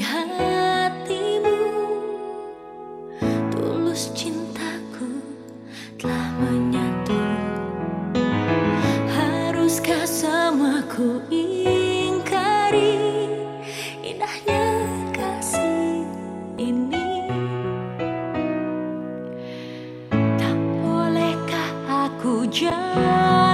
hatimu. Tulus cintaku telah menyatu. Haruskah sama ku ingkari Indahnya kasih ini? Tak bolehkah aku jauh